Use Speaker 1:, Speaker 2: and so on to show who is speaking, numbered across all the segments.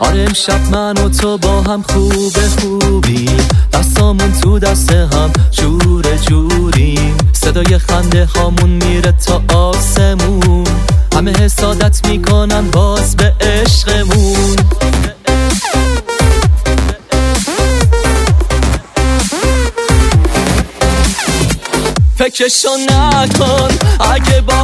Speaker 1: امشب من و تو با هم خوب خوبی دستامون تو دست هم جور جوری صدای خنده هامون میره تا آسمون. همه حسادت می‌کنن باز به عشقمون. فکرشو نکن اگه با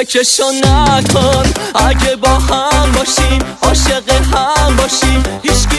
Speaker 1: فکرشو نکن. اگه با هم باشیم عاشق هم باشیم هیچکی